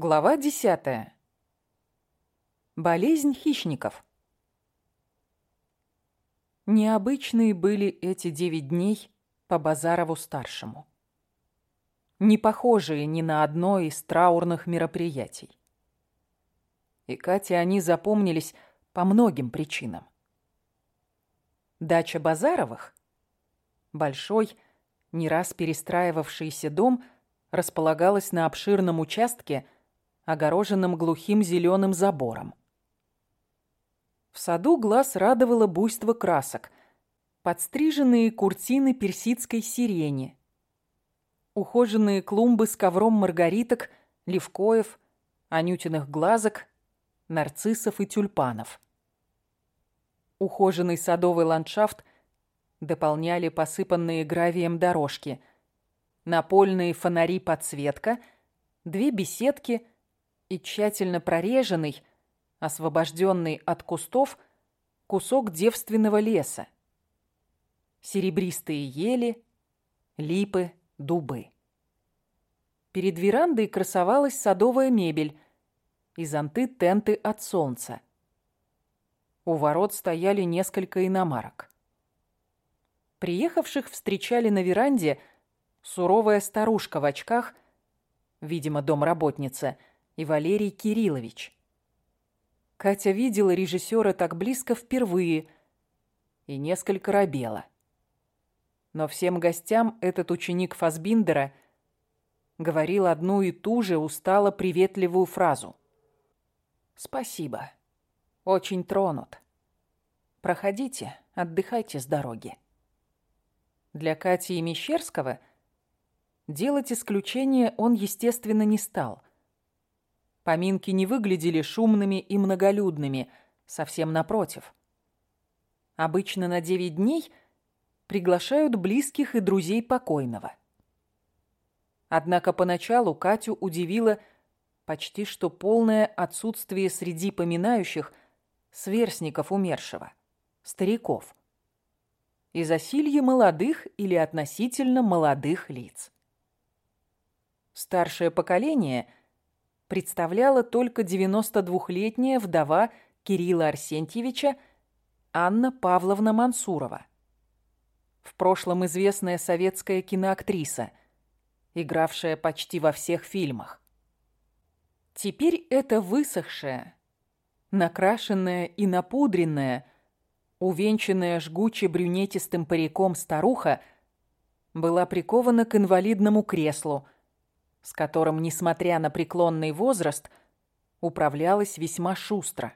Глава десятая. Болезнь хищников. Необычные были эти девять дней по Базарову-старшему. Не похожие ни на одно из траурных мероприятий. И Кате они запомнились по многим причинам. Дача Базаровых, большой, не раз перестраивавшийся дом, располагалась на обширном участке – огороженным глухим зеленым забором. В саду глаз радовало буйство красок, подстриженные куртины персидской сирени, ухоженные клумбы с ковром маргариток, левкоев, анютиных глазок, нарциссов и тюльпанов. Ухоженный садовый ландшафт дополняли посыпанные гравием дорожки, напольные фонари-подсветка, две беседки — и тщательно прореженный, освобожденный от кустов, кусок девственного леса. Серебристые ели, липы, дубы. Перед верандой красовалась садовая мебель и зонты-тенты от солнца. У ворот стояли несколько иномарок. Приехавших встречали на веранде суровая старушка в очках, видимо, домработница – и Валерий Кириллович. Катя видела режиссера так близко впервые и несколько робела. Но всем гостям этот ученик Фасбиндера говорил одну и ту же устало приветливую фразу. «Спасибо. Очень тронут. Проходите, отдыхайте с дороги». Для Кати и Мещерского делать исключение он, естественно, не стал – Поминки не выглядели шумными и многолюдными, совсем напротив. Обычно на девять дней приглашают близких и друзей покойного. Однако поначалу Катю удивило почти что полное отсутствие среди поминающих сверстников умершего, стариков, и засилье молодых или относительно молодых лиц. Старшее поколение – представляла только 92-летняя вдова Кирилла Арсентьевича Анна Павловна Мансурова. В прошлом известная советская киноактриса, игравшая почти во всех фильмах. Теперь эта высохшая, накрашенная и напудренная, увенчанная жгуче-брюнетистым париком старуха была прикована к инвалидному креслу – с которым, несмотря на преклонный возраст, управлялась весьма шустро.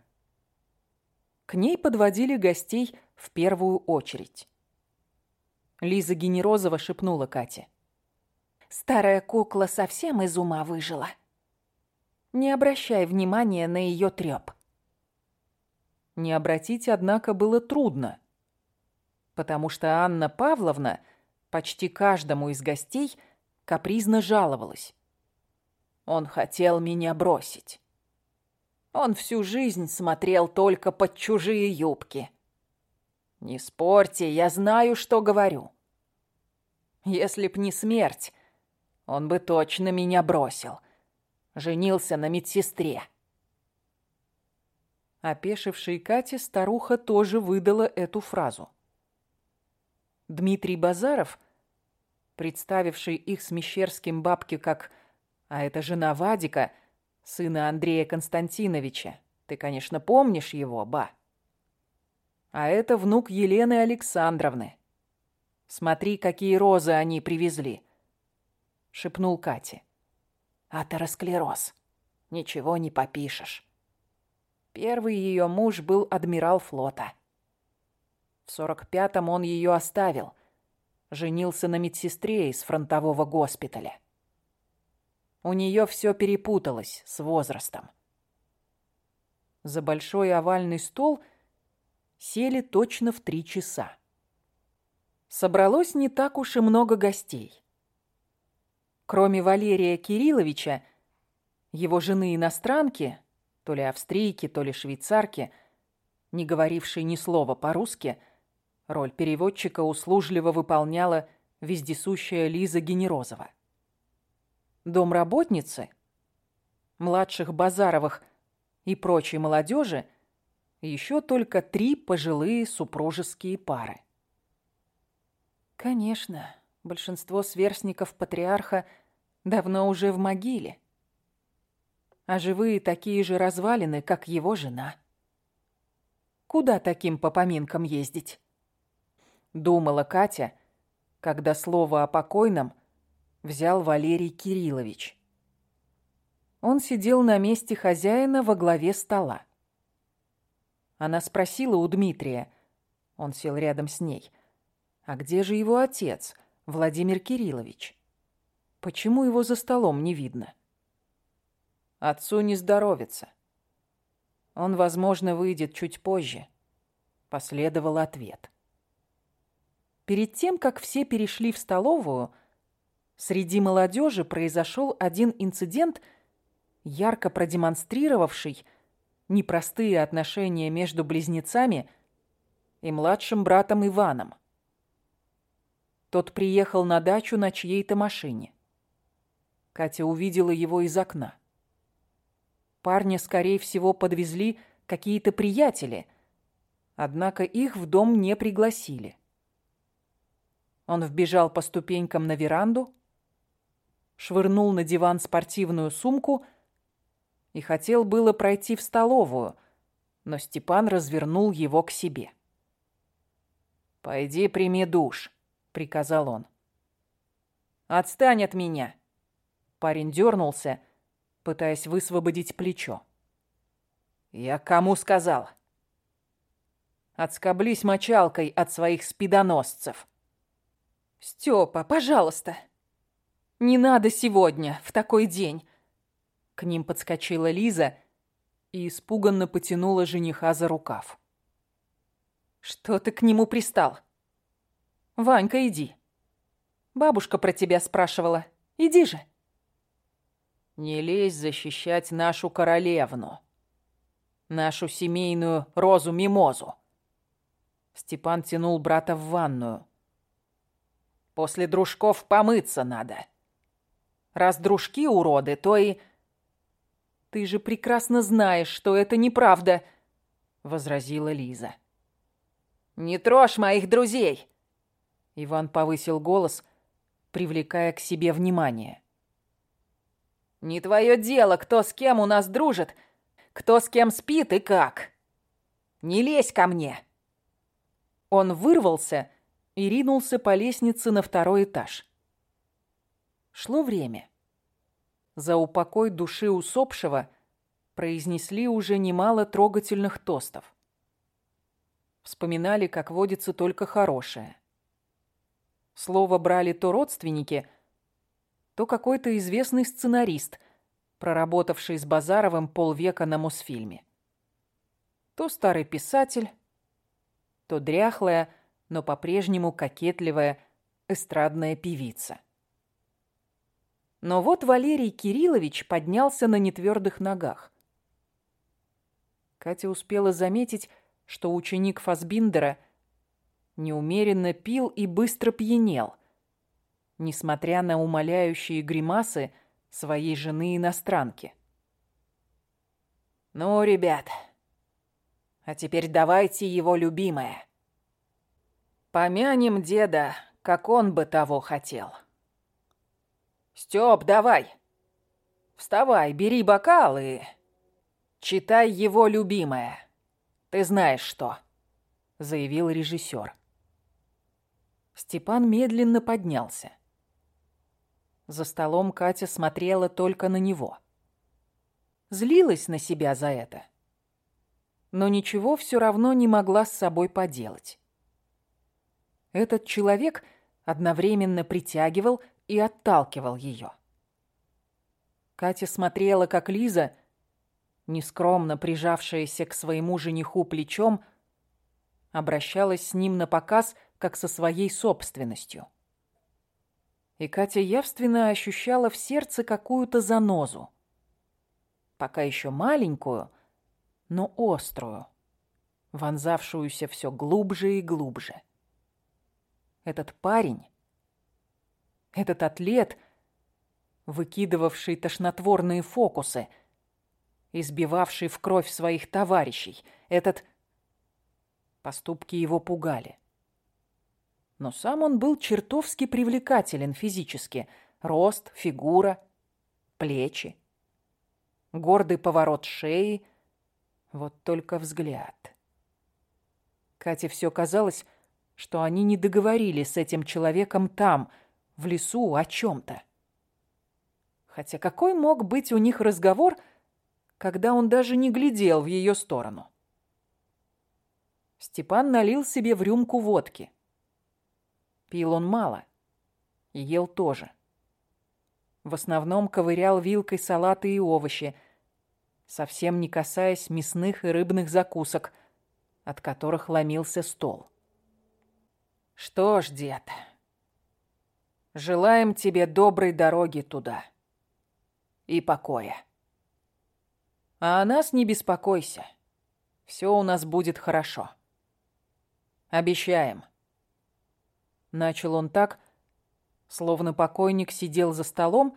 К ней подводили гостей в первую очередь. Лиза Генерозова шепнула Кате. «Старая кукла совсем из ума выжила. Не обращай внимания на ее трёп». Не обратить, однако, было трудно, потому что Анна Павловна почти каждому из гостей капризно жаловалась. Он хотел меня бросить. Он всю жизнь смотрел только под чужие юбки. Не спорьте, я знаю, что говорю. Если б не смерть, он бы точно меня бросил. Женился на медсестре. Опешившей Кате старуха тоже выдала эту фразу. Дмитрий Базаров, представивший их с Мещерским бабки как а это жена Вадика, сына Андрея Константиновича. Ты, конечно, помнишь его, ба. А это внук Елены Александровны. Смотри, какие розы они привезли, шепнул Кате. Атеросклероз. Ничего не попишешь. Первый ее муж был адмирал флота. В сорок пятом он ее оставил. Женился на медсестре из фронтового госпиталя. У нее все перепуталось с возрастом. За большой овальный стол сели точно в три часа. Собралось не так уж и много гостей. Кроме Валерия Кирилловича, его жены-иностранки, то ли австрийки, то ли швейцарки, не говорившей ни слова по-русски, роль переводчика услужливо выполняла вездесущая Лиза Генерозова домработницы, младших Базаровых и прочей молодежи еще только три пожилые супружеские пары. Конечно, большинство сверстников патриарха давно уже в могиле, а живые такие же развалины, как его жена. Куда таким по поминкам ездить? Думала Катя, когда слово о покойном взял Валерий Кириллович. Он сидел на месте хозяина во главе стола. Она спросила у Дмитрия, он сел рядом с ней, а где же его отец, Владимир Кириллович? Почему его за столом не видно? Отцу не здоровится. Он, возможно, выйдет чуть позже. Последовал ответ. Перед тем, как все перешли в столовую, среди молодежи произошел один инцидент, ярко продемонстрировавший непростые отношения между близнецами и младшим братом Иваном. Тот приехал на дачу на чьей-то машине. Катя увидела его из окна. Парня, скорее всего, подвезли какие-то приятели, однако их в дом не пригласили. Он вбежал по ступенькам на веранду, швырнул на диван спортивную сумку и хотел было пройти в столовую, но Степан развернул его к себе. «Пойди прими душ», — приказал он. «Отстань от меня!» Парень дернулся, пытаясь высвободить плечо. «Я кому сказал?» «Отскоблись мочалкой от своих спидоносцев». «Стёпа, пожалуйста, не надо сегодня, в такой день. К ним подскочила Лиза и испуганно потянула жениха за рукав. «Что ты к нему пристал?» «Ванька, иди. Бабушка про тебя спрашивала. Иди же». «Не лезь защищать нашу королевну, нашу семейную розу-мимозу». Степан тянул брата в ванную. «После дружков помыться надо. Раз дружки уроды, то и...» «Ты же прекрасно знаешь, что это неправда», — возразила Лиза. «Не трожь моих друзей!» Иван повысил голос, привлекая к себе внимание. «Не твое дело, кто с кем у нас дружит, кто с кем спит и как. Не лезь ко мне!» Он вырвался и ринулся по лестнице на второй этаж. Шло время. За упокой души усопшего произнесли уже немало трогательных тостов. Вспоминали, как водится, только хорошее. Слово брали то родственники, то какой-то известный сценарист, проработавший с Базаровым полвека на Мосфильме. То старый писатель, то дряхлая, но по-прежнему кокетливая эстрадная певица. Но вот Валерий Кириллович поднялся на нетвердых ногах. Катя успела заметить, что ученик Фасбиндера неумеренно пил и быстро пьянел, несмотря на умоляющие гримасы своей жены-иностранки. «Ну, ребят, а теперь давайте его любимое. Помянем деда, как он бы того хотел». Стёп, давай. Вставай, бери бокал и... Читай его любимое. Ты знаешь что, заявил режиссер. Степан медленно поднялся. За столом Катя смотрела только на него. Злилась на себя за это. Но ничего все равно не могла с собой поделать. Этот человек одновременно притягивал и отталкивал ее. Катя смотрела, как Лиза, нескромно прижавшаяся к своему жениху плечом, обращалась с ним на показ, как со своей собственностью. И Катя явственно ощущала в сердце какую-то занозу. Пока еще маленькую, но острую, вонзавшуюся все глубже и глубже. Этот парень этот атлет, выкидывавший тошнотворные фокусы, избивавший в кровь своих товарищей. Этот... Поступки его пугали. Но сам он был чертовски привлекателен физически. Рост, фигура, плечи. Гордый поворот шеи. Вот только взгляд. Кате все казалось, что они не договорились с этим человеком там, в лесу, о чем-то. Хотя какой мог быть у них разговор, когда он даже не глядел в ее сторону? Степан налил себе в рюмку водки. Пил он мало. И ел тоже. В основном ковырял вилкой салаты и овощи, совсем не касаясь мясных и рыбных закусок, от которых ломился стол. «Что ж, дед, желаем тебе доброй дороги туда и покоя. А о нас не беспокойся, все у нас будет хорошо. Обещаем». Начал он так, словно покойник сидел за столом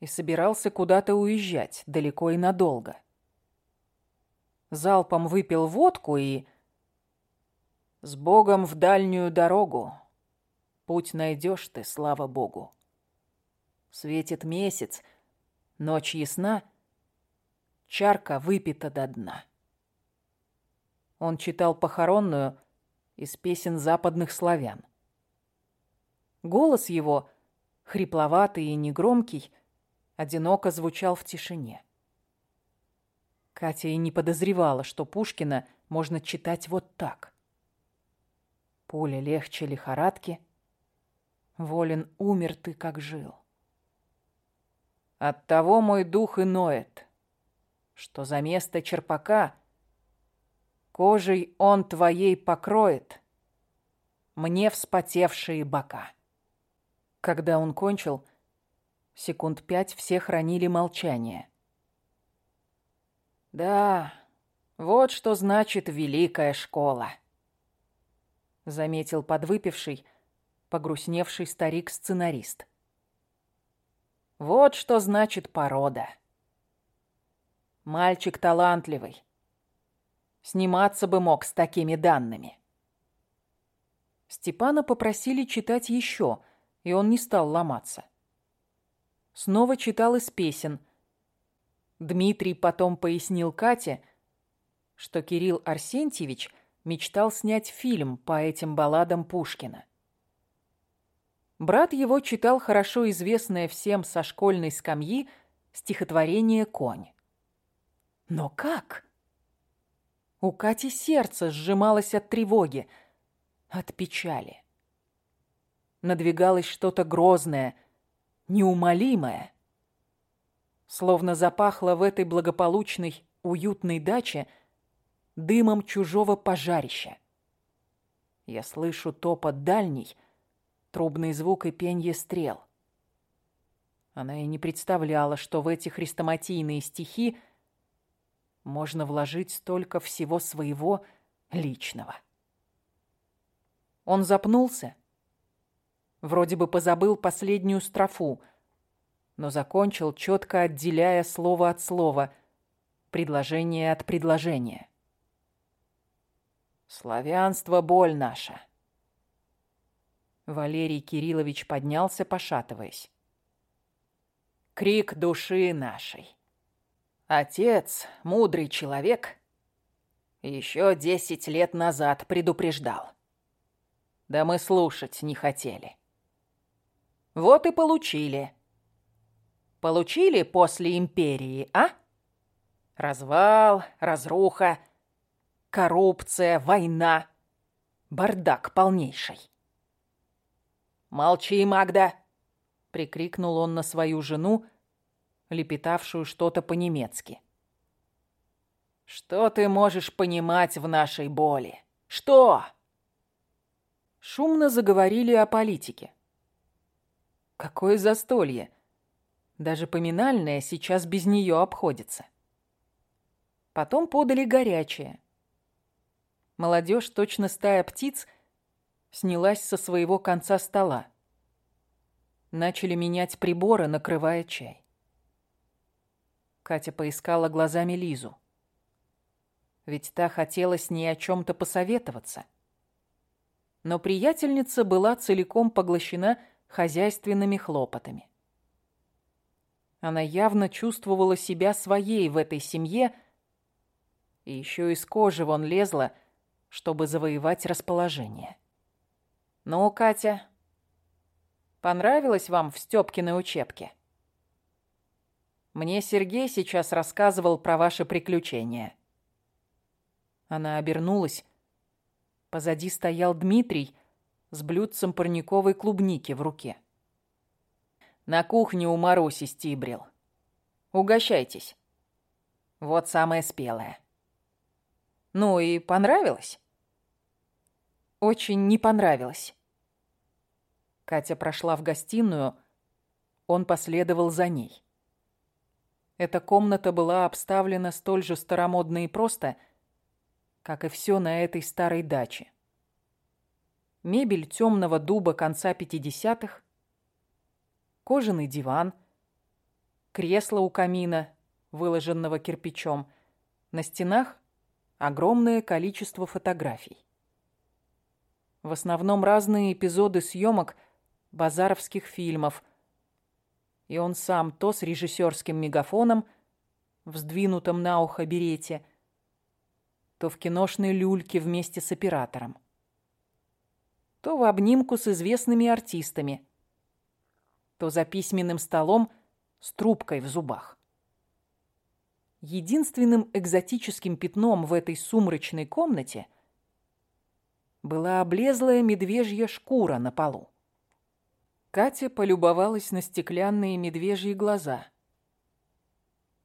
и собирался куда-то уезжать, далеко и надолго. Залпом выпил водку и... С Богом в дальнюю дорогу. Путь найдешь ты, слава Богу. Светит месяц, ночь ясна, чарка выпита до дна. Он читал похоронную из песен западных славян. Голос его, хрипловатый и негромкий, одиноко звучал в тишине. Катя и не подозревала, что Пушкина можно читать вот так. Пуля легче лихорадки, волен умер ты, как жил. Оттого мой дух и ноет, что за место черпака кожей он твоей покроет мне вспотевшие бока. Когда он кончил, секунд пять все хранили молчание. «Да, вот что значит великая школа», — заметил подвыпивший, погрустневший старик-сценарист. «Вот что значит порода. Мальчик талантливый. Сниматься бы мог с такими данными». Степана попросили читать еще — и он не стал ломаться. Снова читал из песен. Дмитрий потом пояснил Кате, что Кирилл Арсентьевич мечтал снять фильм по этим балладам Пушкина. Брат его читал хорошо известное всем со школьной скамьи стихотворение «Конь». Но как? У Кати сердце сжималось от тревоги, от печали надвигалось что-то грозное, неумолимое. Словно запахло в этой благополучной, уютной даче дымом чужого пожарища. Я слышу топот дальний, трубный звук и пенье стрел. Она и не представляла, что в эти хрестоматийные стихи можно вложить столько всего своего личного. Он запнулся, Вроде бы позабыл последнюю строфу, но закончил, четко отделяя слово от слова, предложение от предложения. «Славянство — боль наша». Валерий Кириллович поднялся, пошатываясь. «Крик души нашей. Отец, мудрый человек, еще десять лет назад предупреждал. Да мы слушать не хотели. Вот и получили. Получили после империи, а? Развал, разруха, коррупция, война, бардак полнейший. «Молчи, Магда!» — прикрикнул он на свою жену, лепетавшую что-то по-немецки. «Что ты можешь понимать в нашей боли? Что?» Шумно заговорили о политике. Какое застолье! Даже поминальное сейчас без нее обходится. Потом подали горячее. Молодежь, точно стая птиц, снялась со своего конца стола. Начали менять приборы, накрывая чай. Катя поискала глазами Лизу. Ведь та хотела с ней о чем-то посоветоваться. Но приятельница была целиком поглощена хозяйственными хлопотами. Она явно чувствовала себя своей в этой семье, и еще из кожи вон лезла, чтобы завоевать расположение. «Ну, Катя, понравилось вам в Стёпкиной учебке?» «Мне Сергей сейчас рассказывал про ваши приключения». Она обернулась. Позади стоял Дмитрий с блюдцем парниковой клубники в руке. На кухне у Маруси стибрил. Угощайтесь. Вот самое спелое. Ну и понравилось? Очень не понравилось. Катя прошла в гостиную, он последовал за ней. Эта комната была обставлена столь же старомодно и просто, как и все на этой старой даче. Мебель темного дуба конца 50-х, кожаный диван, кресло у камина, выложенного кирпичом. На стенах огромное количество фотографий. В основном разные эпизоды съемок базаровских фильмов. И он сам то с режиссерским мегафоном, вздвинутым на ухо берете, то в киношной люльке вместе с оператором, то в обнимку с известными артистами – то за письменным столом с трубкой в зубах. Единственным экзотическим пятном в этой сумрачной комнате была облезлая медвежья шкура на полу. Катя полюбовалась на стеклянные медвежьи глаза,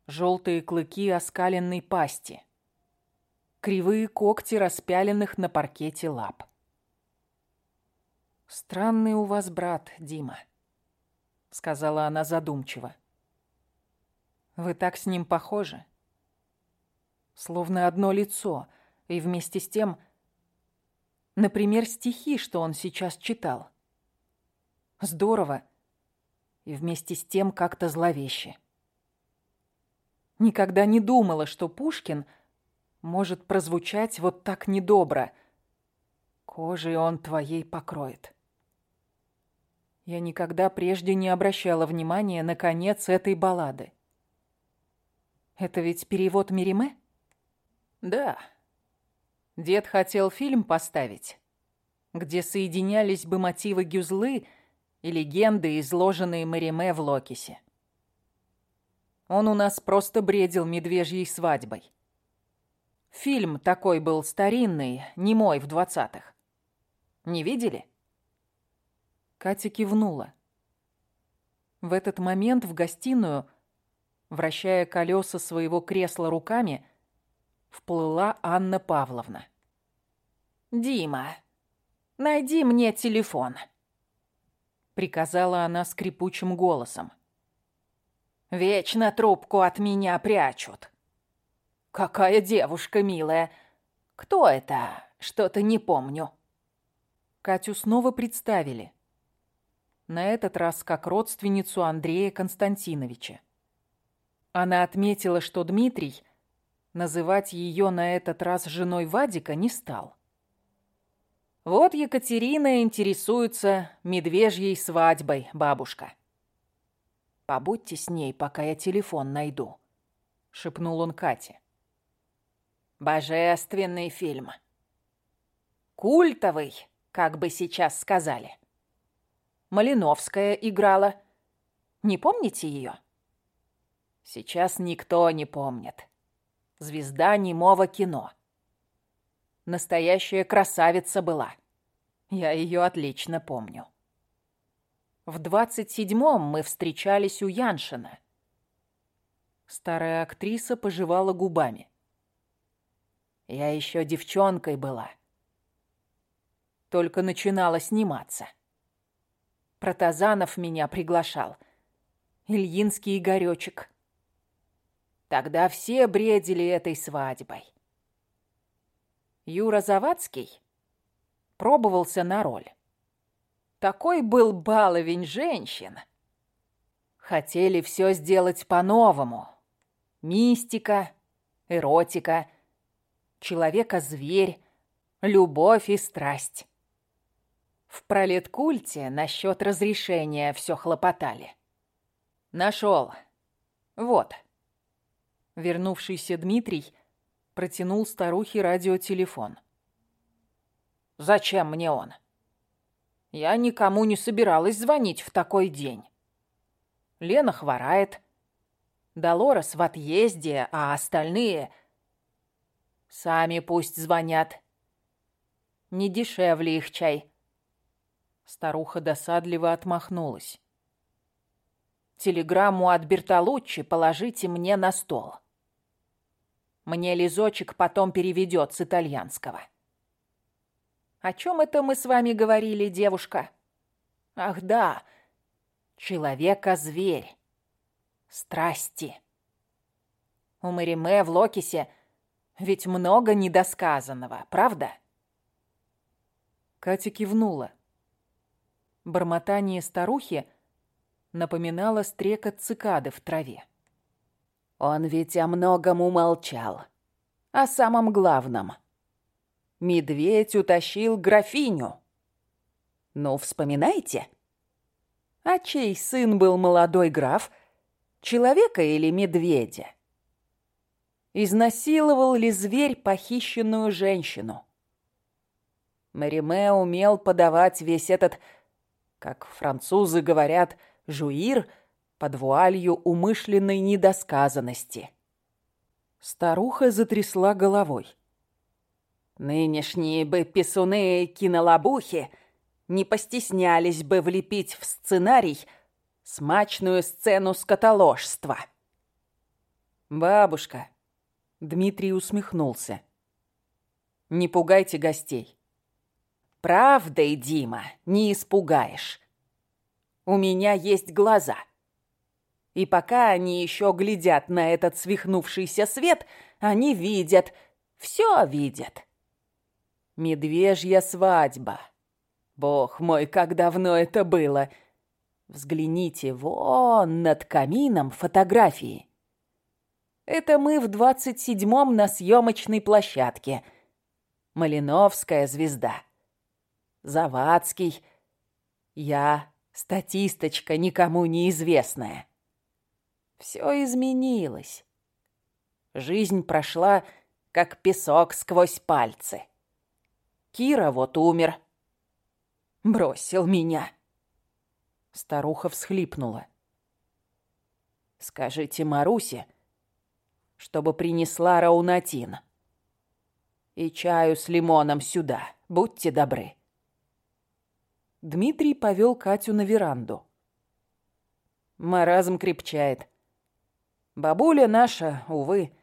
желтые клыки оскаленной пасти, кривые когти распяленных на паркете лап. «Странный у вас брат, Дима», сказала она задумчиво. Вы так с ним похожи. Словно одно лицо, и вместе с тем, например, стихи, что он сейчас читал. Здорово, и вместе с тем как-то зловеще. Никогда не думала, что Пушкин может прозвучать вот так недобро. Кожей он твоей покроет. Я никогда прежде не обращала внимания на конец этой баллады. Это ведь перевод Мириме? Да. Дед хотел фильм поставить, где соединялись бы мотивы Гюзлы и легенды, изложенные Мариме в Локисе. Он у нас просто бредил медвежьей свадьбой. Фильм такой был старинный, не мой в двадцатых. Не видели? Катя кивнула. В этот момент в гостиную, вращая колеса своего кресла руками, вплыла Анна Павловна. «Дима, найди мне телефон», — приказала она скрипучим голосом. «Вечно трубку от меня прячут». «Какая девушка милая! Кто это? Что-то не помню». Катю снова представили на этот раз как родственницу Андрея Константиновича. Она отметила, что Дмитрий называть ее на этот раз женой Вадика не стал. «Вот Екатерина интересуется медвежьей свадьбой, бабушка». «Побудьте с ней, пока я телефон найду», — шепнул он Кате. «Божественный фильм. Культовый, как бы сейчас сказали». Малиновская играла. Не помните ее? Сейчас никто не помнит. Звезда немого кино. Настоящая красавица была. Я ее отлично помню. В двадцать седьмом мы встречались у Яншина. Старая актриса пожевала губами. Я еще девчонкой была. Только начинала сниматься. Протазанов меня приглашал. Ильинский Игорёчек. Тогда все бредили этой свадьбой. Юра Завадский пробовался на роль. Такой был баловень женщин. Хотели все сделать по-новому. Мистика, эротика, человека-зверь, любовь и страсть. В пролеткульте насчет разрешения все хлопотали. Нашел. Вот. Вернувшийся Дмитрий протянул старухе радиотелефон. «Зачем мне он? Я никому не собиралась звонить в такой день. Лена хворает, Долорес в отъезде, а остальные... Сами пусть звонят. Не дешевле их чай». Старуха досадливо отмахнулась. «Телеграмму от Бертолуччи положите мне на стол». Мне Лизочек потом переведет с итальянского. О чем это мы с вами говорили, девушка? Ах да, человека-зверь. Страсти. У Мариме в Локисе ведь много недосказанного, правда? Катя кивнула. Бормотание старухи напоминало стрекот цикады в траве. Он ведь о многом умолчал. О самом главном. Медведь утащил графиню. Ну, вспоминайте. А чей сын был молодой граф? Человека или медведя? Изнасиловал ли зверь похищенную женщину? Мариме умел подавать весь этот, как французы говорят, жуир – под вуалью умышленной недосказанности. Старуха затрясла головой. Нынешние бы писуны кинолобухи не постеснялись бы влепить в сценарий смачную сцену скотоложства. «Бабушка», — Дмитрий усмехнулся, — «не пугайте гостей». «Правдой, Дима, не испугаешь. У меня есть глаза». И пока они еще глядят на этот свихнувшийся свет, они видят, все видят. Медвежья свадьба. Бог мой, как давно это было. Взгляните, вон над камином фотографии. Это мы в двадцать седьмом на съемочной площадке. Малиновская звезда. Завадский. Я статисточка никому неизвестная. Все изменилось. Жизнь прошла, как песок сквозь пальцы. Кира вот умер. Бросил меня. Старуха всхлипнула. Скажите Марусе, чтобы принесла раунатин. И чаю с лимоном сюда, будьте добры. Дмитрий повел Катю на веранду. Маразм крепчает. Бабуля наша, увы.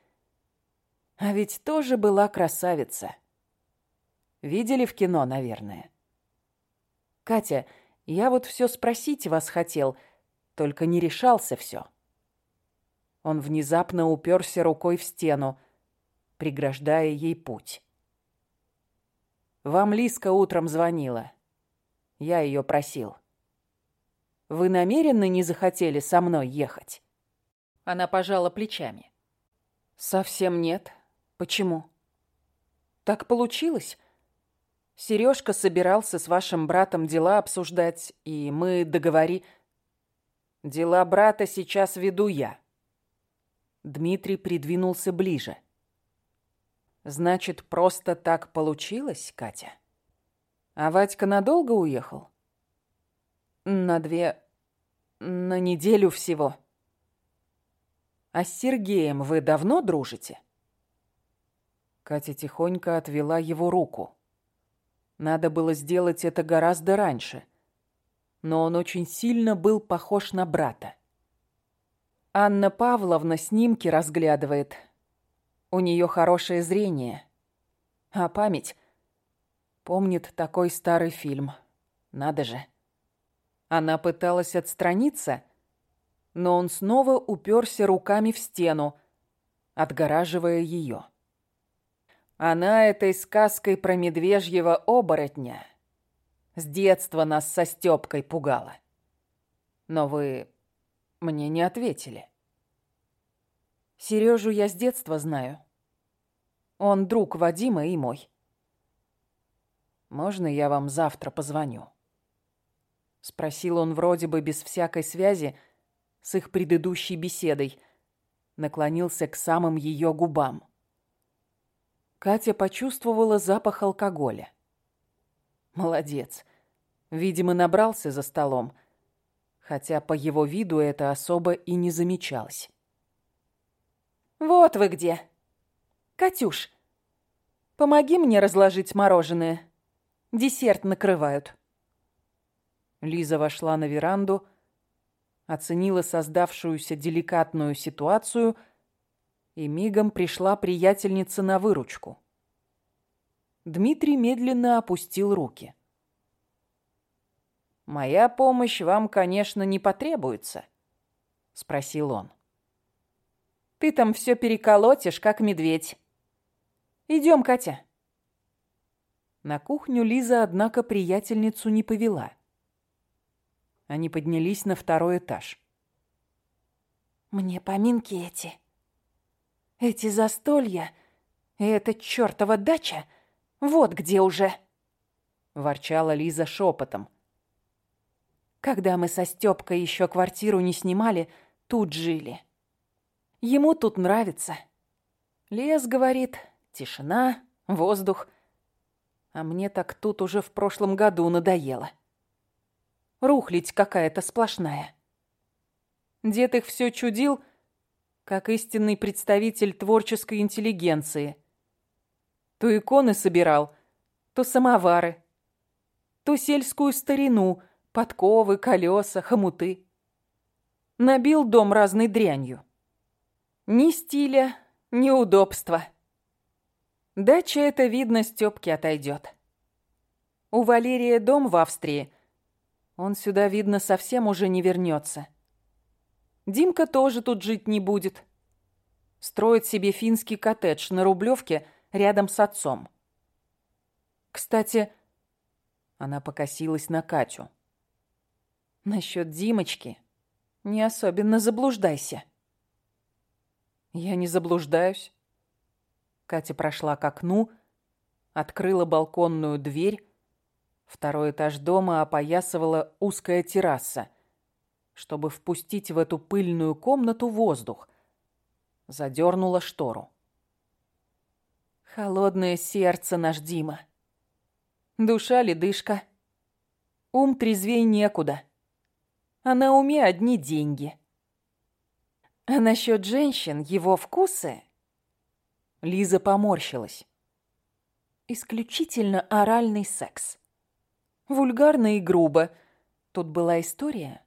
А ведь тоже была красавица. Видели в кино, наверное. Катя, я вот все спросить вас хотел, только не решался все. Он внезапно уперся рукой в стену, преграждая ей путь. Вам Лиска утром звонила. Я ее просил. Вы намеренно не захотели со мной ехать? Она пожала плечами. Совсем нет. Почему? Так получилось. Сережка собирался с вашим братом дела обсуждать, и мы договори... Дела брата сейчас веду я. Дмитрий придвинулся ближе. Значит, просто так получилось, Катя? А Вадька надолго уехал? На две... на неделю всего. А с Сергеем вы давно дружите? Катя тихонько отвела его руку. Надо было сделать это гораздо раньше. Но он очень сильно был похож на брата. Анна Павловна снимки разглядывает. У нее хорошее зрение. А память... Помнит такой старый фильм. Надо же. Она пыталась отстраниться, но он снова уперся руками в стену, отгораживая ее. Она этой сказкой про медвежьего оборотня с детства нас со Стёпкой пугала. Но вы мне не ответили. Сережу я с детства знаю. Он друг Вадима и мой. «Можно я вам завтра позвоню?» Спросил он вроде бы без всякой связи с их предыдущей беседой. Наклонился к самым ее губам. Катя почувствовала запах алкоголя. Молодец. Видимо, набрался за столом, хотя по его виду это особо и не замечалось. «Вот вы где! Катюш, помоги мне разложить мороженое. Десерт накрывают». Лиза вошла на веранду, оценила создавшуюся деликатную ситуацию и мигом пришла приятельница на выручку. Дмитрий медленно опустил руки. «Моя помощь вам, конечно, не потребуется», — спросил он. «Ты там все переколотишь, как медведь. Идем, Катя». На кухню Лиза, однако, приятельницу не повела. Они поднялись на второй этаж. «Мне поминки эти, эти застолья и эта чертова дача — вот где уже!» Ворчала Лиза шепотом. «Когда мы со Стёпкой еще квартиру не снимали, тут жили. Ему тут нравится. Лес, говорит, тишина, воздух. А мне так тут уже в прошлом году надоело. Рухлить какая-то сплошная. Дед их все чудил, как истинный представитель творческой интеллигенции – то иконы собирал, то самовары, то сельскую старину, подковы, колеса, хомуты. Набил дом разной дрянью. Ни стиля, ни удобства. Дача это, видно, Стёпке отойдет. У Валерия дом в Австрии. Он сюда, видно, совсем уже не вернется. Димка тоже тут жить не будет. Строит себе финский коттедж на Рублевке – рядом с отцом. Кстати, она покосилась на Катю. Насчет Димочки не особенно заблуждайся. Я не заблуждаюсь. Катя прошла к окну, открыла балконную дверь. Второй этаж дома опоясывала узкая терраса, чтобы впустить в эту пыльную комнату воздух. Задернула штору. Холодное сердце наш Дима. Душа ледышка. Ум трезвей некуда. А на уме одни деньги. А насчет женщин, его вкусы... Лиза поморщилась. Исключительно оральный секс. Вульгарно и грубо. Тут была история.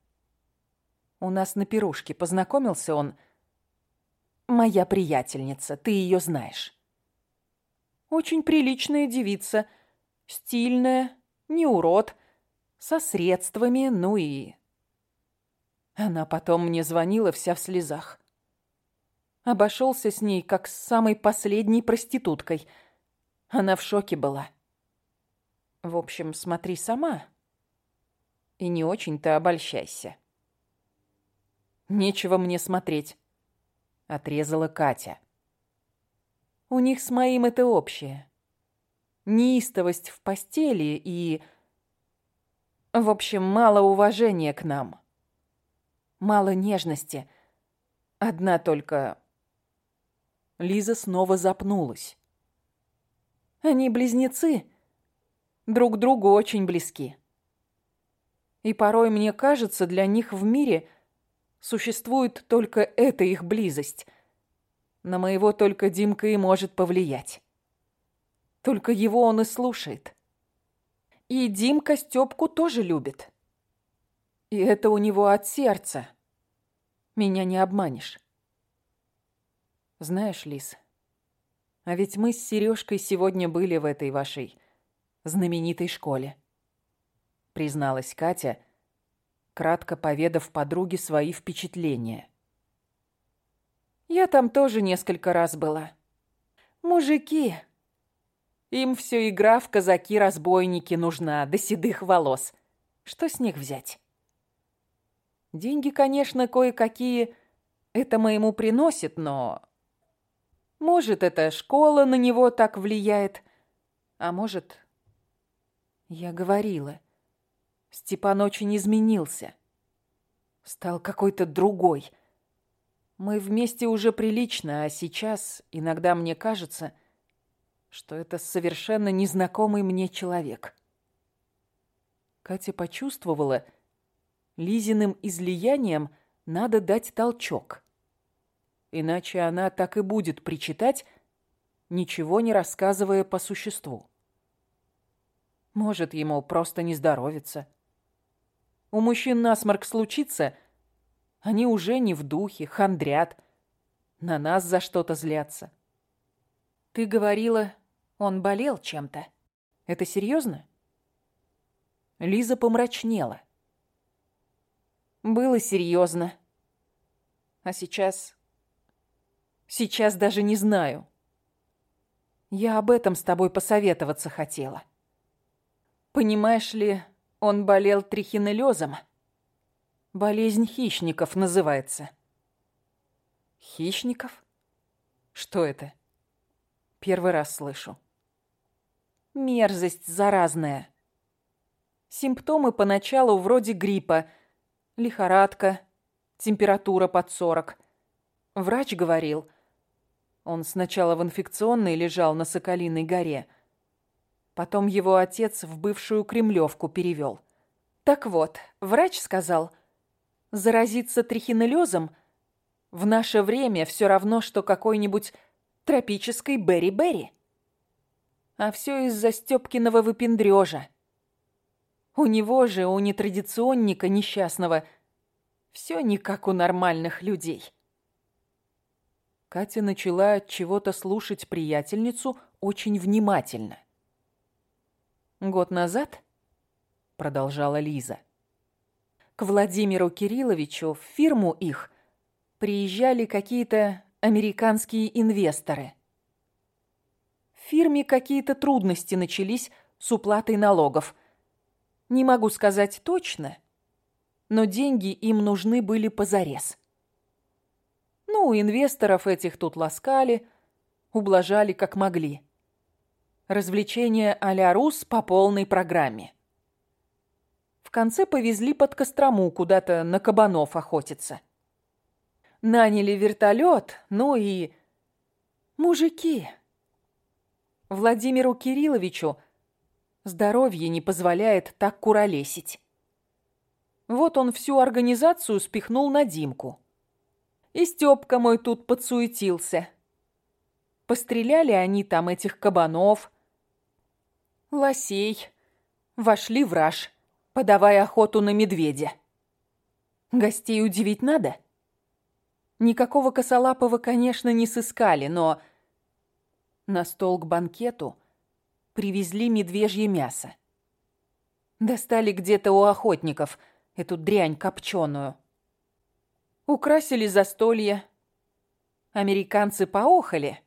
У нас на пирушке познакомился он... Моя приятельница, ты ее знаешь. Очень приличная девица. Стильная, не урод, со средствами, ну и... Она потом мне звонила вся в слезах. Обошелся с ней, как с самой последней проституткой. Она в шоке была. В общем, смотри сама. И не очень-то обольщайся. Нечего мне смотреть, отрезала Катя. У них с моим это общее. Неистовость в постели и... В общем, мало уважения к нам. Мало нежности. Одна только... Лиза снова запнулась. Они близнецы. Друг другу очень близки. И порой мне кажется, для них в мире существует только эта их близость, на моего только Димка и может повлиять. Только его он и слушает. И Димка Стёпку тоже любит. И это у него от сердца. Меня не обманешь. Знаешь, Лис, а ведь мы с Сережкой сегодня были в этой вашей знаменитой школе. Призналась Катя, кратко поведав подруге свои впечатления. Я там тоже несколько раз была. Мужики. Им все игра в казаки-разбойники нужна, до седых волос. Что с них взять? Деньги, конечно, кое-какие, это моему приносит, но... Может, эта школа на него так влияет, а может... Я говорила. Степан очень изменился. Стал какой-то другой. Мы вместе уже прилично, а сейчас иногда мне кажется, что это совершенно незнакомый мне человек. Катя почувствовала, Лизиным излиянием надо дать толчок. Иначе она так и будет причитать, ничего не рассказывая по существу. Может, ему просто не здоровится. У мужчин насморк случится, они уже не в духе, хандрят, на нас за что-то злятся. Ты говорила, он болел чем-то. Это серьезно? Лиза помрачнела. Было серьезно. А сейчас... Сейчас даже не знаю. Я об этом с тобой посоветоваться хотела. Понимаешь ли, он болел трихинеллезом. Болезнь хищников называется. Хищников? Что это? Первый раз слышу. Мерзость заразная. Симптомы поначалу вроде гриппа, лихорадка, температура под сорок. Врач говорил, он сначала в инфекционной лежал на Соколиной горе, потом его отец в бывшую Кремлевку перевел. Так вот, врач сказал, заразиться трихинеллезом в наше время все равно, что какой-нибудь тропической Берри-Берри. А все из-за Стёпкиного выпендрёжа. У него же, у нетрадиционника несчастного, все не как у нормальных людей. Катя начала от чего-то слушать приятельницу очень внимательно. Год назад, продолжала Лиза, к Владимиру Кирилловичу в фирму их приезжали какие-то американские инвесторы. В фирме какие-то трудности начались с уплатой налогов – не могу сказать точно, но деньги им нужны были позарез. Ну, инвесторов этих тут ласкали, ублажали как могли. Развлечения а-ля Рус по полной программе. В конце повезли под Кострому куда-то на кабанов охотиться. Наняли вертолет, ну и... Мужики. Владимиру Кирилловичу Здоровье не позволяет так куролесить. Вот он всю организацию спихнул на Димку. И Стёпка мой тут подсуетился. Постреляли они там этих кабанов, лосей, вошли в раж, подавая охоту на медведя. Гостей удивить надо? Никакого косолапого, конечно, не сыскали, но на стол к банкету привезли медвежье мясо. Достали где-то у охотников эту дрянь копченую. Украсили застолье. Американцы поохали,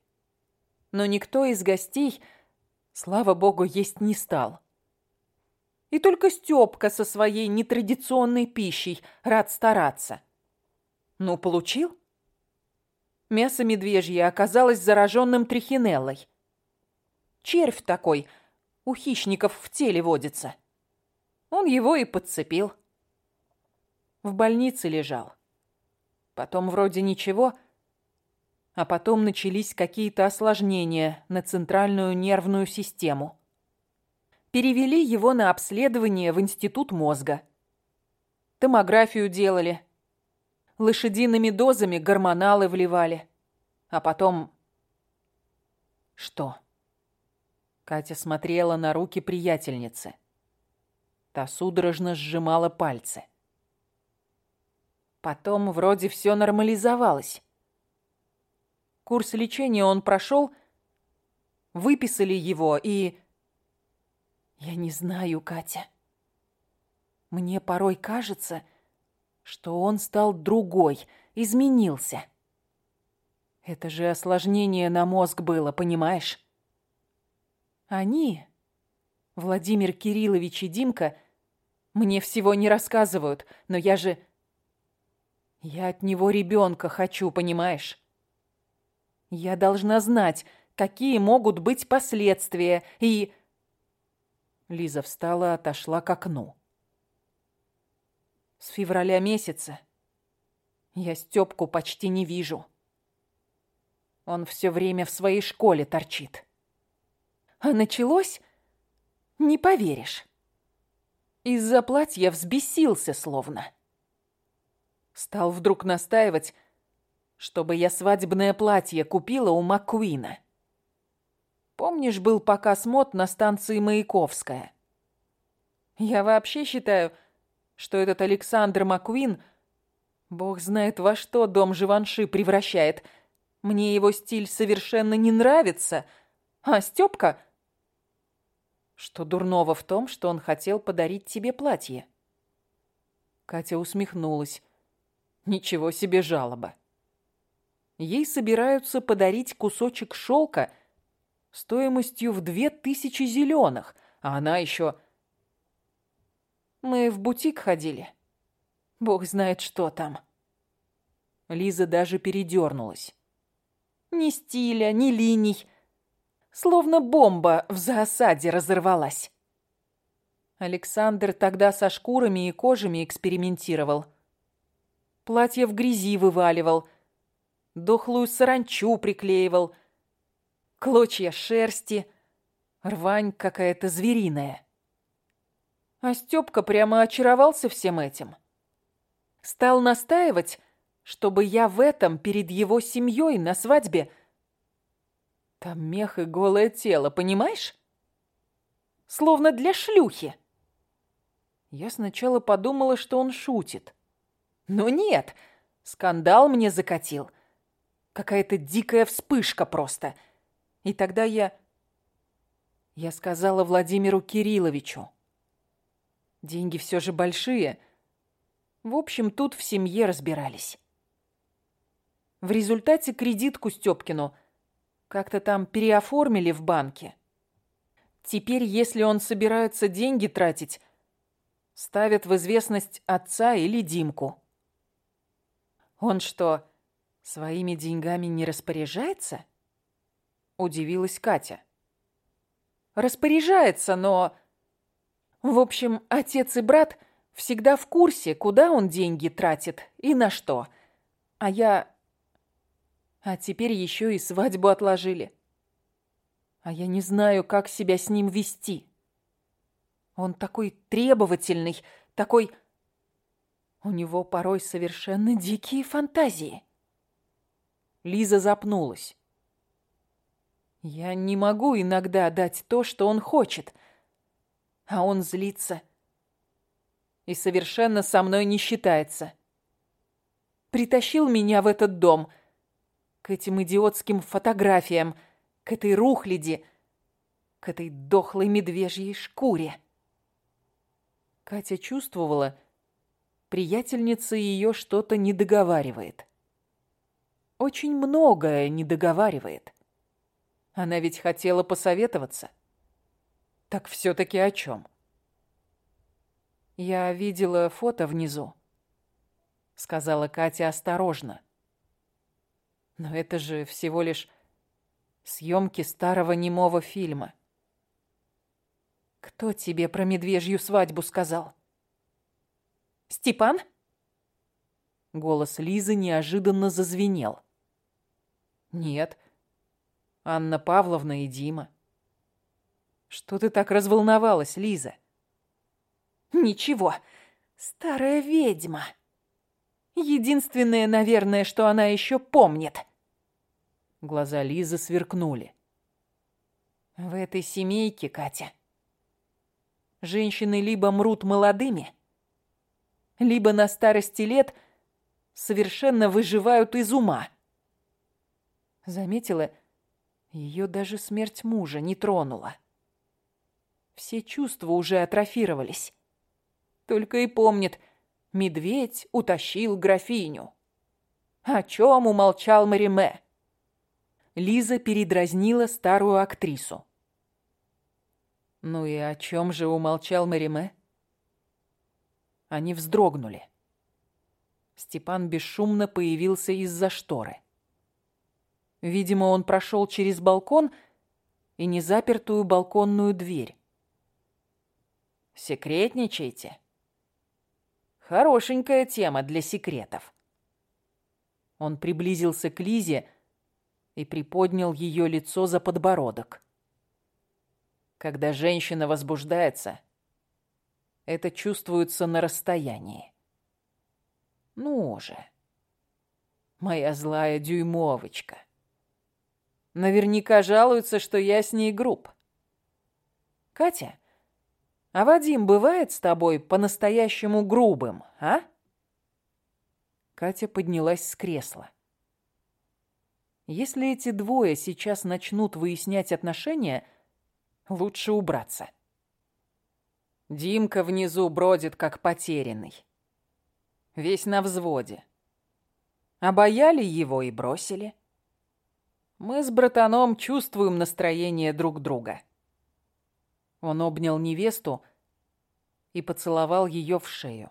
но никто из гостей, слава богу, есть не стал. И только Стёпка со своей нетрадиционной пищей рад стараться. Ну, получил? Мясо медвежье оказалось зараженным трихинеллой. Червь такой у хищников в теле водится. Он его и подцепил. В больнице лежал. Потом вроде ничего, а потом начались какие-то осложнения на центральную нервную систему. Перевели его на обследование в институт мозга. Томографию делали. Лошадиными дозами гормоналы вливали. А потом... Что? Катя смотрела на руки приятельницы. Та судорожно сжимала пальцы. Потом вроде все нормализовалось. Курс лечения он прошел, выписали его и... Я не знаю, Катя. Мне порой кажется, что он стал другой, изменился. Это же осложнение на мозг было, понимаешь? Они, Владимир Кириллович и Димка, мне всего не рассказывают, но я же... Я от него ребенка хочу, понимаешь? Я должна знать, какие могут быть последствия, и... Лиза встала, отошла к окну. С февраля месяца я Стёпку почти не вижу. Он все время в своей школе торчит. А началось, не поверишь. Из-за платья взбесился словно. Стал вдруг настаивать, чтобы я свадебное платье купила у Маккуина. Помнишь, был показ мод на станции Маяковская? Я вообще считаю, что этот Александр Маккуин, бог знает во что дом Живанши превращает. Мне его стиль совершенно не нравится, а Стёпка... Что дурного в том, что он хотел подарить тебе платье? Катя усмехнулась. Ничего себе жалоба. Ей собираются подарить кусочек шелка стоимостью в две тысячи зеленых, а она еще... Мы в бутик ходили. Бог знает, что там. Лиза даже передернулась. Ни стиля, ни линий. Словно бомба в заосаде разорвалась. Александр тогда со шкурами и кожами экспериментировал. Платье в грязи вываливал, дохлую саранчу приклеивал — клочья шерсти, рвань какая-то звериная. А Стёпка прямо очаровался всем этим. Стал настаивать, чтобы я в этом перед его семьей на свадьбе... Там мех и голое тело, понимаешь? Словно для шлюхи. Я сначала подумала, что он шутит. Но нет, скандал мне закатил. Какая-то дикая вспышка просто — и тогда я... Я сказала Владимиру Кирилловичу. Деньги все же большие. В общем, тут в семье разбирались. В результате кредитку Стёпкину как-то там переоформили в банке. Теперь, если он собирается деньги тратить, ставят в известность отца или Димку. Он что, своими деньгами не распоряжается? — Удивилась Катя. Распоряжается, но... В общем, отец и брат всегда в курсе, куда он деньги тратит и на что. А я... А теперь еще и свадьбу отложили. А я не знаю, как себя с ним вести. Он такой требовательный, такой... У него порой совершенно дикие фантазии. Лиза запнулась. Я не могу иногда дать то, что он хочет. А он злится. И совершенно со мной не считается. Притащил меня в этот дом. К этим идиотским фотографиям. К этой рухляди. К этой дохлой медвежьей шкуре. Катя чувствовала, приятельница ее что-то не договаривает. Очень многое не договаривает. Она ведь хотела посоветоваться. Так все-таки о чем? Я видела фото внизу, сказала Катя осторожно. Но это же всего лишь съемки старого немого фильма. Кто тебе про медвежью свадьбу сказал? Степан? Голос Лизы неожиданно зазвенел. Нет, Анна Павловна и Дима. Что ты так разволновалась, Лиза? Ничего, старая ведьма. Единственное, наверное, что она еще помнит. Глаза Лизы сверкнули. В этой семейке, Катя, женщины либо мрут молодыми, либо на старости лет совершенно выживают из ума. Заметила, ее даже смерть мужа не тронула. Все чувства уже атрофировались. Только и помнит, медведь утащил графиню. О чем умолчал Мариме? Лиза передразнила старую актрису. Ну и о чем же умолчал Мариме? Они вздрогнули. Степан бесшумно появился из-за шторы. Видимо, он прошел через балкон и незапертую балконную дверь. «Секретничаете?» «Хорошенькая тема для секретов». Он приблизился к Лизе и приподнял ее лицо за подбородок. Когда женщина возбуждается, это чувствуется на расстоянии. Ну же, моя злая дюймовочка. Наверняка жалуется, что я с ней груб. Катя, а Вадим бывает с тобой по-настоящему грубым, а? Катя поднялась с кресла. Если эти двое сейчас начнут выяснять отношения, лучше убраться. Димка внизу бродит, как потерянный. Весь на взводе. Обаяли его и бросили. Мы с братаном чувствуем настроение друг друга. Он обнял невесту и поцеловал ее в шею.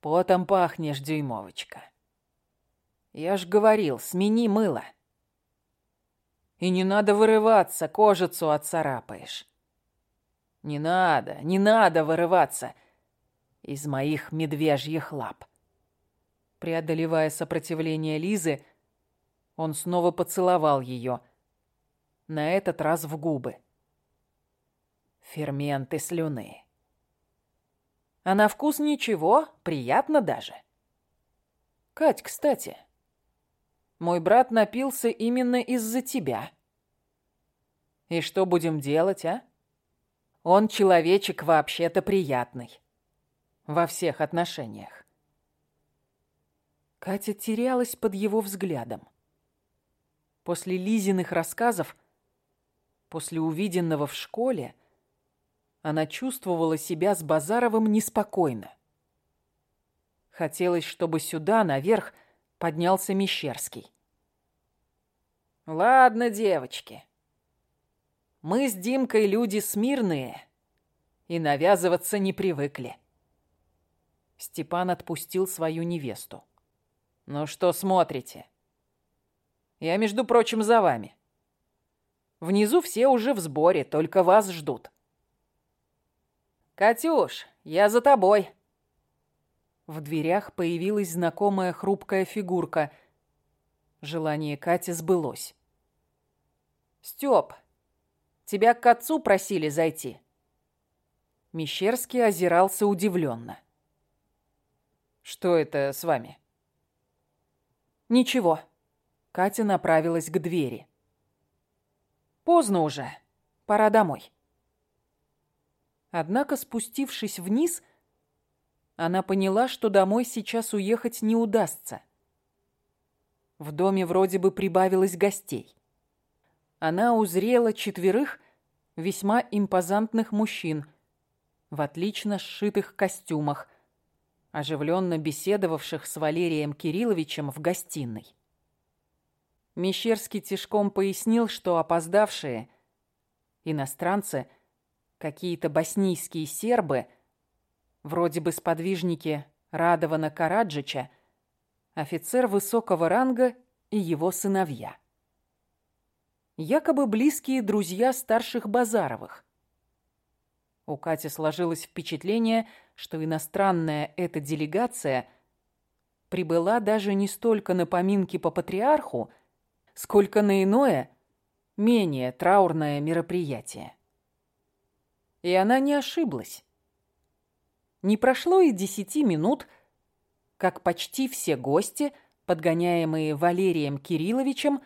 Потом пахнешь, дюймовочка. Я ж говорил, смени мыло. И не надо вырываться, кожицу отцарапаешь. Не надо, не надо вырываться из моих медвежьих лап. Преодолевая сопротивление Лизы, он снова поцеловал ее, на этот раз в губы. Ферменты слюны. А на вкус ничего, приятно даже. Кать, кстати, мой брат напился именно из-за тебя. И что будем делать, а? Он человечек вообще-то приятный. Во всех отношениях. Катя терялась под его взглядом. После Лизиных рассказов, после увиденного в школе, она чувствовала себя с Базаровым неспокойно. Хотелось, чтобы сюда, наверх, поднялся Мещерский. «Ладно, девочки. Мы с Димкой люди смирные и навязываться не привыкли». Степан отпустил свою невесту. «Ну что смотрите? Я, между прочим, за вами. Внизу все уже в сборе, только вас ждут». «Катюш, я за тобой!» В дверях появилась знакомая хрупкая фигурка. Желание Кати сбылось. «Стёп, тебя к отцу просили зайти?» Мещерский озирался удивленно. «Что это с вами?» «Ничего». Катя направилась к двери. «Поздно уже. Пора домой». Однако, спустившись вниз, она поняла, что домой сейчас уехать не удастся. В доме вроде бы прибавилось гостей. Она узрела четверых весьма импозантных мужчин в отлично сшитых костюмах, оживленно беседовавших с Валерием Кирилловичем в гостиной. Мещерский тишком пояснил, что опоздавшие иностранцы – какие-то боснийские сербы, вроде бы сподвижники Радована Караджича, офицер высокого ранга и его сыновья. Якобы близкие друзья старших Базаровых. У Кати сложилось впечатление, что иностранная эта делегация прибыла даже не столько на поминки по патриарху, сколько на иное, менее траурное мероприятие. И она не ошиблась. Не прошло и десяти минут, как почти все гости, подгоняемые Валерием Кирилловичем,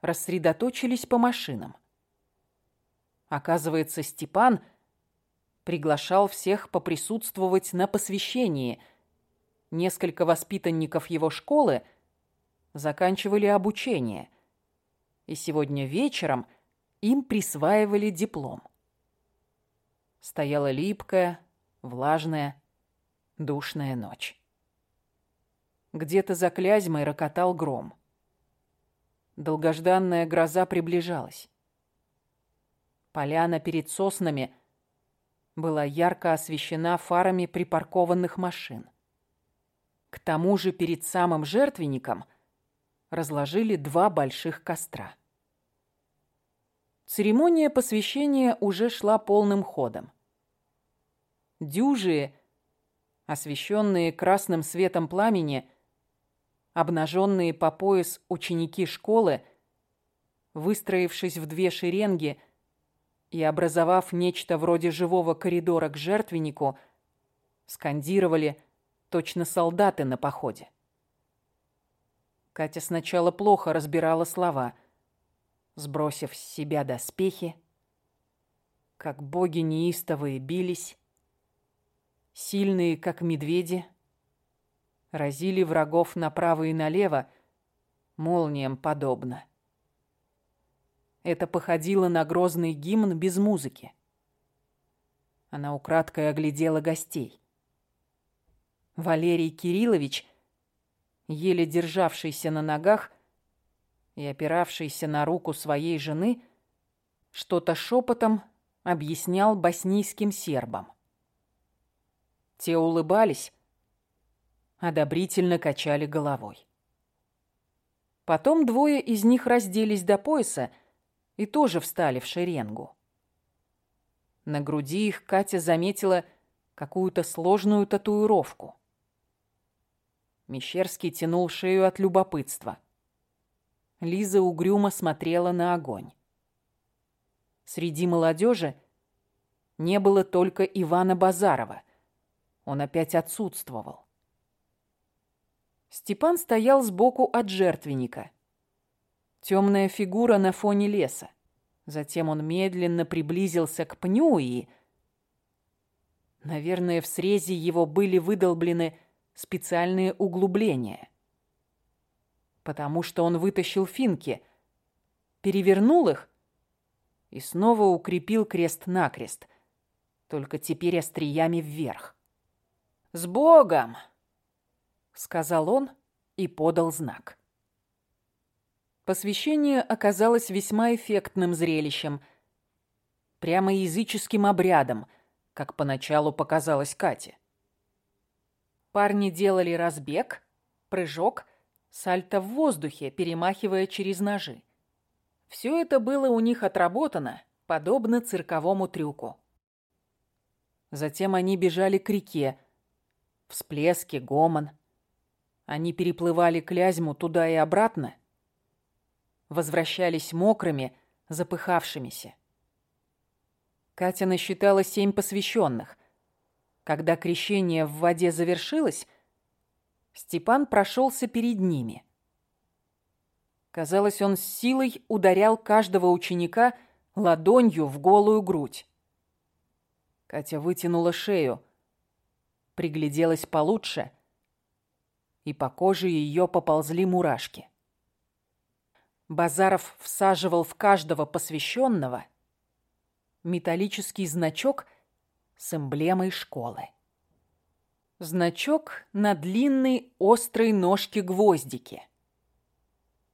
рассредоточились по машинам. Оказывается, Степан приглашал всех поприсутствовать на посвящении. Несколько воспитанников его школы заканчивали обучение, и сегодня вечером им присваивали диплом. Стояла липкая, влажная, душная ночь. Где-то за Клязьмой рокотал гром. Долгожданная гроза приближалась. Поляна перед соснами была ярко освещена фарами припаркованных машин. К тому же перед самым жертвенником разложили два больших костра. Церемония посвящения уже шла полным ходом. Дюжие, освещенные красным светом пламени, обнаженные по пояс ученики школы, выстроившись в две шеренги и образовав нечто вроде живого коридора к жертвеннику, скандировали точно солдаты на походе. Катя сначала плохо разбирала слова, сбросив с себя доспехи, как боги неистовые бились, сильные, как медведи, разили врагов направо и налево, молниям подобно. Это походило на грозный гимн без музыки. Она украдкой оглядела гостей. Валерий Кириллович, еле державшийся на ногах и опиравшийся на руку своей жены, что-то шепотом объяснял боснийским сербам. Те улыбались, одобрительно качали головой. Потом двое из них разделись до пояса и тоже встали в шеренгу. На груди их Катя заметила какую-то сложную татуировку. Мещерский тянул шею от любопытства. Лиза угрюмо смотрела на огонь. Среди молодежи не было только Ивана Базарова. Он опять отсутствовал. Степан стоял сбоку от жертвенника. Темная фигура на фоне леса. Затем он медленно приблизился к пню и... Наверное, в срезе его были выдолблены специальные углубления. Потому что он вытащил финки, перевернул их и снова укрепил крест-накрест, только теперь остриями вверх. «С Богом!» — сказал он и подал знак. Посвящение оказалось весьма эффектным зрелищем, прямо языческим обрядом, как поначалу показалось Кате. Парни делали разбег, прыжок, сальто в воздухе, перемахивая через ножи. Все это было у них отработано, подобно цирковому трюку. Затем они бежали к реке. Всплески, гомон. Они переплывали Клязьму туда и обратно. Возвращались мокрыми, запыхавшимися. Катя насчитала семь посвященных. Когда крещение в воде завершилось, Степан прошелся перед ними. Казалось, он с силой ударял каждого ученика ладонью в голую грудь. Катя вытянула шею, пригляделась получше, и по коже ее поползли мурашки. Базаров всаживал в каждого посвященного металлический значок – с эмблемой школы. Значок на длинной острой ножке гвоздики.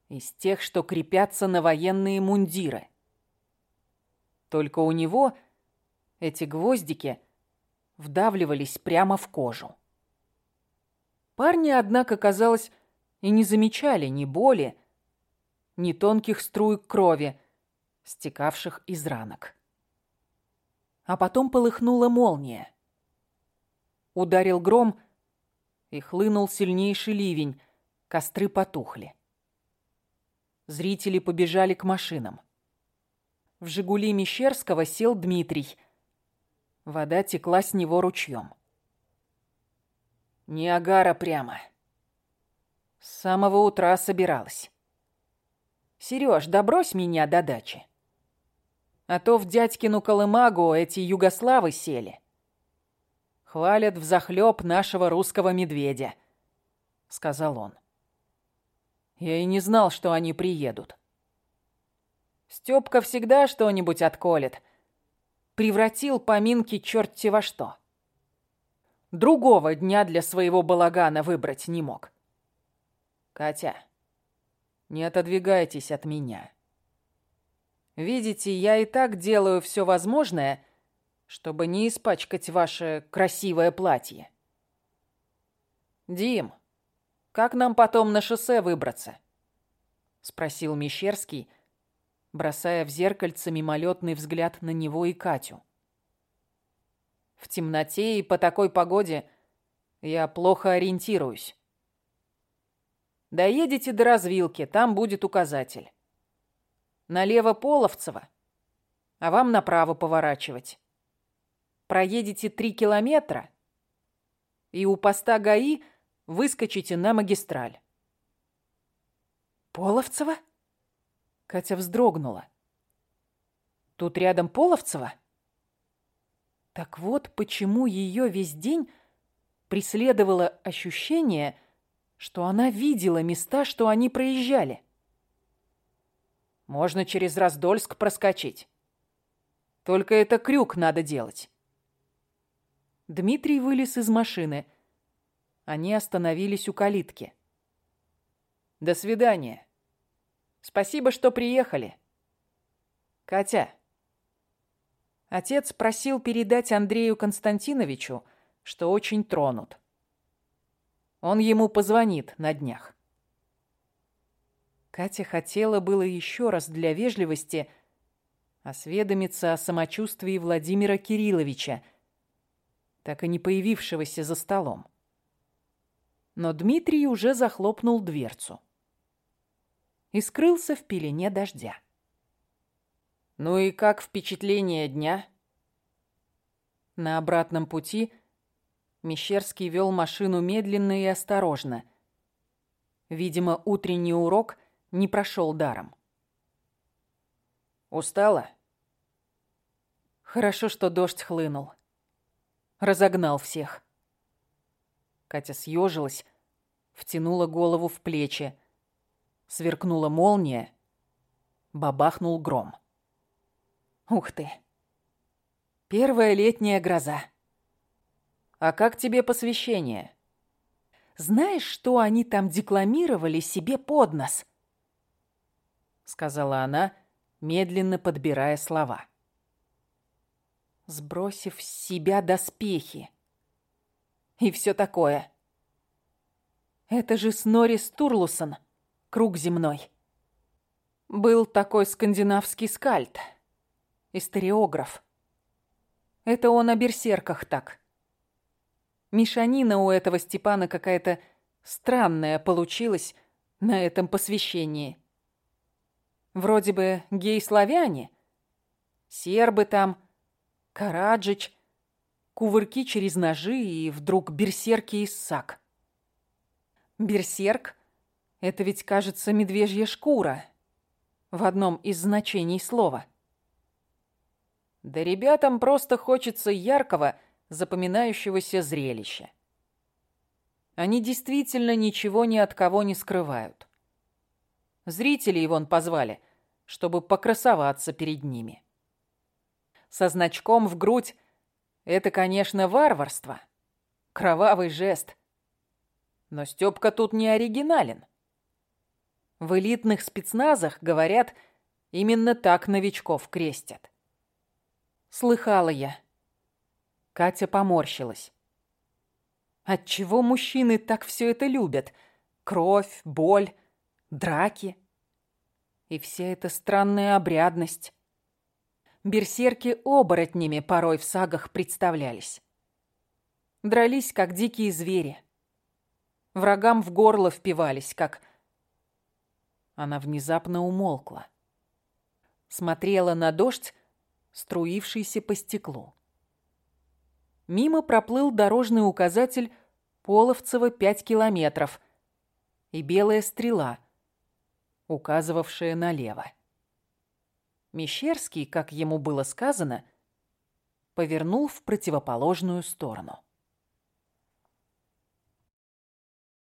Из тех, что крепятся на военные мундиры. Только у него эти гвоздики вдавливались прямо в кожу. Парни, однако, казалось, и не замечали ни боли, ни тонких струек крови, стекавших из ранок а потом полыхнула молния. Ударил гром, и хлынул сильнейший ливень, костры потухли. Зрители побежали к машинам. В «Жигули» Мещерского сел Дмитрий. Вода текла с него ручьем. Ниагара прямо. С самого утра собиралась. Сереж, добрось меня до дачи. А то в дядькину колымагу эти югославы сели. Хвалят взахлёб нашего русского медведя, сказал он. Я и не знал, что они приедут. Стёпка всегда что-нибудь отколет. Превратил поминки чёрт-те во что. Другого дня для своего балагана выбрать не мог. Катя, не отодвигайтесь от меня. Видите, я и так делаю все возможное, чтобы не испачкать ваше красивое платье. Дим, как нам потом на шоссе выбраться?» — спросил Мещерский, бросая в зеркальце мимолетный взгляд на него и Катю. «В темноте и по такой погоде я плохо ориентируюсь. Доедете до развилки, там будет указатель. Налево Половцево, а вам направо поворачивать. Проедете три километра, и у поста ГАИ выскочите на магистраль. Половцево? Катя вздрогнула. Тут рядом Половцево? Так вот почему ее весь день преследовало ощущение, что она видела места, что они проезжали. Можно через Раздольск проскочить. Только это крюк надо делать. Дмитрий вылез из машины. Они остановились у калитки. До свидания. Спасибо, что приехали. Катя. Отец просил передать Андрею Константиновичу, что очень тронут. Он ему позвонит на днях. Катя хотела было еще раз для вежливости осведомиться о самочувствии Владимира Кирилловича, так и не появившегося за столом. Но Дмитрий уже захлопнул дверцу и скрылся в пелене дождя. «Ну и как впечатление дня?» На обратном пути Мещерский вел машину медленно и осторожно. Видимо, утренний урок не прошел даром. «Устала?» Хорошо, что дождь хлынул разогнал всех. Катя съежилась, втянула голову в плечи. Сверкнула молния, бабахнул гром. Ух ты! Первая летняя гроза. А как тебе посвящение? Знаешь, что они там декламировали себе под нос? Сказала она, медленно подбирая слова сбросив с себя доспехи. И все такое. Это же Снори Стурлусон, круг земной. Был такой скандинавский скальд, историограф. Это он о берсерках так. Мишанина у этого Степана какая-то странная получилась на этом посвящении. Вроде бы гей-славяне, сербы там, Караджич, кувырки через ножи и вдруг берсерки из сак. Берсерк — это ведь, кажется, медвежья шкура в одном из значений слова. Да ребятам просто хочется яркого, запоминающегося зрелища. Они действительно ничего ни от кого не скрывают. Зрителей вон позвали, чтобы покрасоваться перед ними со значком в грудь — это, конечно, варварство. Кровавый жест. Но Стёпка тут не оригинален. В элитных спецназах, говорят, именно так новичков крестят. Слыхала я. Катя поморщилась. Отчего мужчины так все это любят? Кровь, боль, драки. И вся эта странная обрядность берсерки оборотнями порой в сагах представлялись. Дрались, как дикие звери. Врагам в горло впивались, как... Она внезапно умолкла. Смотрела на дождь, струившийся по стеклу. Мимо проплыл дорожный указатель Половцево 5 километров и белая стрела, указывавшая налево. Мещерский, как ему было сказано, повернул в противоположную сторону.